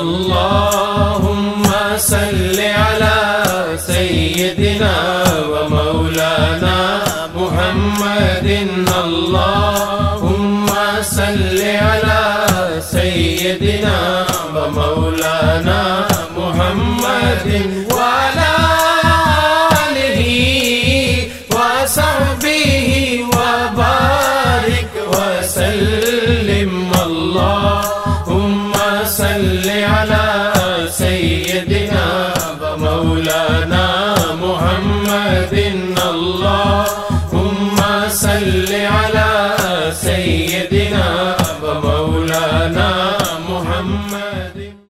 اللهم صل على سيدنا ومولانا محمد اللهم صل على سيدنا ومولانا محمد وعلى آله وصحبه وبارك وسلم اللهم صل على سيدنا ومولانا محمد اللهم صل على سيدنا ومولانا محمد.